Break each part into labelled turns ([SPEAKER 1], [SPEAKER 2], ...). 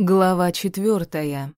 [SPEAKER 1] Глава четвертая.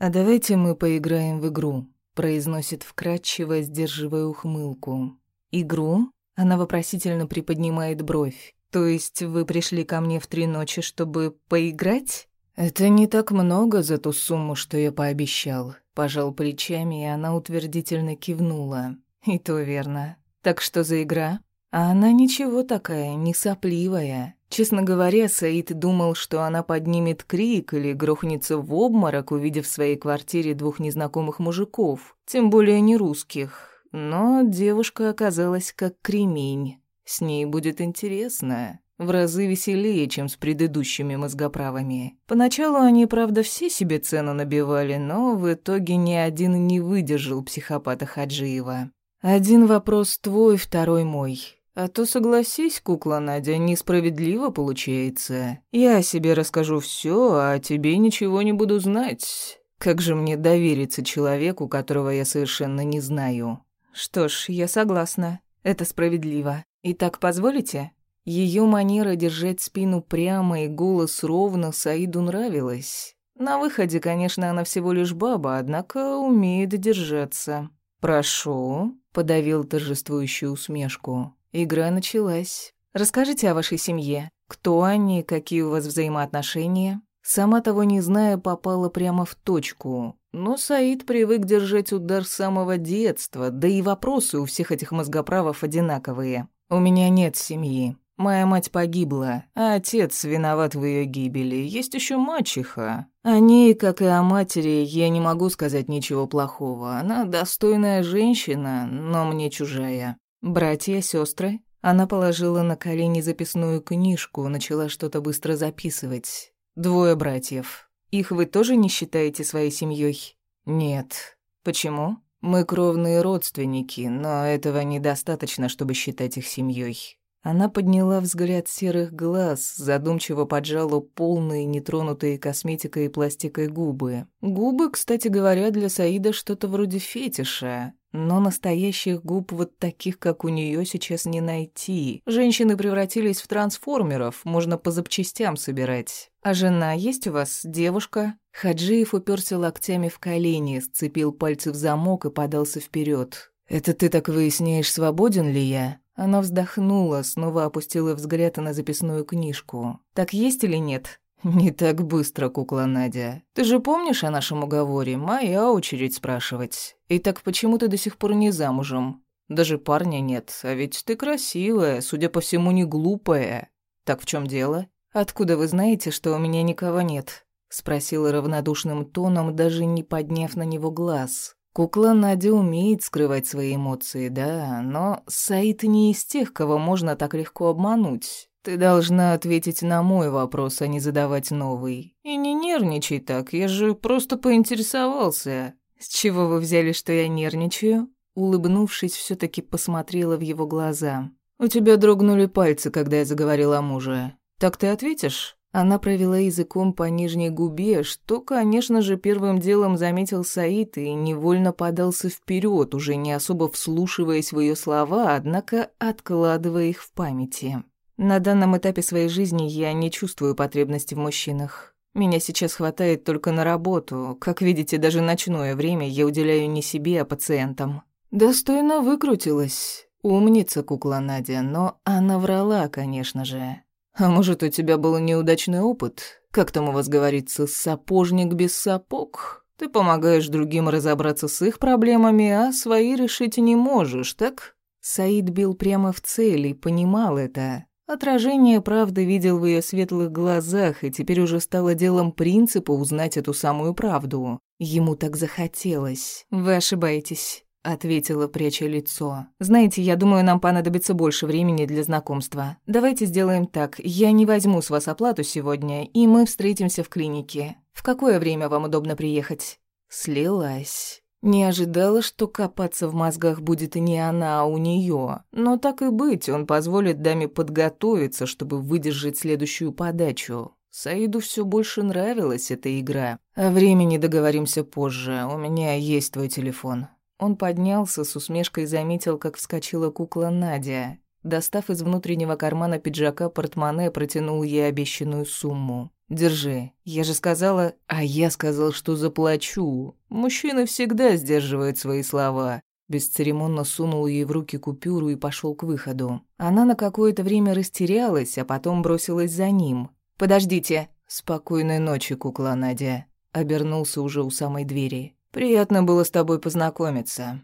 [SPEAKER 1] «А давайте мы поиграем в игру», — произносит вкратчиво, сдерживая ухмылку. «Игру?» — она вопросительно приподнимает бровь. «То есть вы пришли ко мне в три ночи, чтобы поиграть?» «Это не так много за ту сумму, что я пообещал», — пожал плечами, и она утвердительно кивнула. «И то верно. Так что за игра?» А она ничего такая, не сопливая. Честно говоря, Саид думал, что она поднимет крик или грохнется в обморок, увидев в своей квартире двух незнакомых мужиков, тем более не русских. Но девушка оказалась как кремень. С ней будет интересно. В разы веселее, чем с предыдущими мозгоправами. Поначалу они, правда, все себе цену набивали, но в итоге ни один не выдержал психопата Хаджиева. «Один вопрос твой, второй мой. А то, согласись, кукла Надя, несправедливо получается. Я себе расскажу все, а тебе ничего не буду знать. Как же мне довериться человеку, которого я совершенно не знаю? Что ж, я согласна. Это справедливо. Итак, позволите? Ее манера держать спину прямо и голос ровно Саиду нравилась. На выходе, конечно, она всего лишь баба, однако умеет держаться. «Прошу», — подавил торжествующую усмешку. Игра началась. Расскажите о вашей семье. Кто они, какие у вас взаимоотношения? Сама того не зная, попала прямо в точку. Но Саид привык держать удар с самого детства, да и вопросы у всех этих мозгоправов одинаковые. «У меня нет семьи. Моя мать погибла, а отец виноват в ее гибели. Есть еще мачеха. О ней, как и о матери, я не могу сказать ничего плохого. Она достойная женщина, но мне чужая. Братья, сестры. Она положила на колени записную книжку, начала что-то быстро записывать. Двое братьев. Их вы тоже не считаете своей семьей? Нет. Почему? Мы кровные родственники, но этого недостаточно, чтобы считать их семьей. Она подняла взгляд серых глаз, задумчиво поджала полные, нетронутые косметикой и пластикой губы. Губы, кстати говоря, для Саида что-то вроде фетиша. Но настоящих губ вот таких, как у нее, сейчас не найти. Женщины превратились в трансформеров, можно по запчастям собирать. А жена есть у вас, девушка? Хаджиев уперся локтями в колени, сцепил пальцы в замок и подался вперед. «Это ты так выясняешь, свободен ли я?» Она вздохнула, снова опустила взгляд на записную книжку. «Так есть или нет?» «Не так быстро, кукла Надя. Ты же помнишь о нашем уговоре? Моя очередь спрашивать. И так почему ты до сих пор не замужем? Даже парня нет, а ведь ты красивая, судя по всему, не глупая. Так в чем дело? Откуда вы знаете, что у меня никого нет?» Спросила равнодушным тоном, даже не подняв на него глаз. Кукла Надя умеет скрывать свои эмоции, да, но Саид не из тех, кого можно так легко обмануть. Ты должна ответить на мой вопрос, а не задавать новый. И не нервничай так, я же просто поинтересовался. С чего вы взяли, что я нервничаю? Улыбнувшись, все таки посмотрела в его глаза. У тебя дрогнули пальцы, когда я заговорила о муже. Так ты ответишь? Она провела языком по нижней губе, что, конечно же, первым делом заметил Саид и невольно подался вперед, уже не особо вслушиваясь в ее слова, однако откладывая их в памяти. На данном этапе своей жизни я не чувствую потребности в мужчинах. Меня сейчас хватает только на работу. Как видите, даже ночное время я уделяю не себе, а пациентам. Достойно выкрутилась. Умница кукла Надя, но она врала, конечно же. А может, у тебя был неудачный опыт? Как там у вас говорится, сапожник без сапог? Ты помогаешь другим разобраться с их проблемами, а свои решить не можешь, так? Саид бил прямо в цель и понимал это. Отражение правды видел в ее светлых глазах, и теперь уже стало делом принципа узнать эту самую правду. Ему так захотелось. «Вы ошибаетесь», — ответила, пряча лицо. «Знаете, я думаю, нам понадобится больше времени для знакомства. Давайте сделаем так. Я не возьму с вас оплату сегодня, и мы встретимся в клинике. В какое время вам удобно приехать?» Слилась. Не ожидала, что копаться в мозгах будет не она, а у нее. Но так и быть, он позволит даме подготовиться, чтобы выдержать следующую подачу. Саиду все больше нравилась эта игра. О времени договоримся позже, у меня есть твой телефон. Он поднялся, с усмешкой заметил, как вскочила кукла Надя. Достав из внутреннего кармана пиджака портмоне, протянул ей обещанную сумму. «Держи. Я же сказала...» «А я сказал, что заплачу. Мужчина всегда сдерживает свои слова». Бесцеремонно сунул ей в руки купюру и пошел к выходу. Она на какое-то время растерялась, а потом бросилась за ним. «Подождите!» «Спокойной ночи, кукла Надя», — обернулся уже у самой двери. «Приятно было с тобой познакомиться.